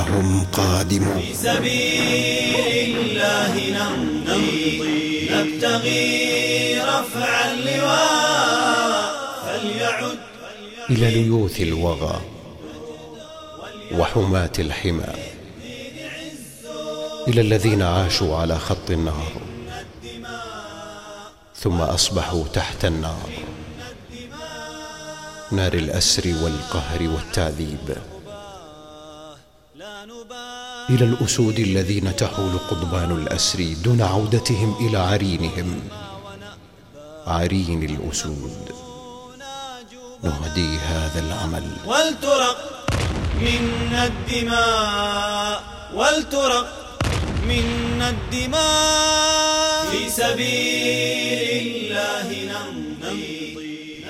إنهم قادمون. في سبيل الله نمضي. نبتغي رفع اللواء. فليعد. إلى ليوث الوغى وحماة الحمى. إلى الذين عاشوا على خط النار ثم أصبحوا تحت النار. نار الأسر والقهر والتعذيب. إلى الأسود الذين تحول قضبان الأسر دون عودتهم إلى عرينهم. عرين الأسود. نهدي هذا العمل. ولترق منا الدماء. ولترق منا الدماء. في سبيل الله نمضي.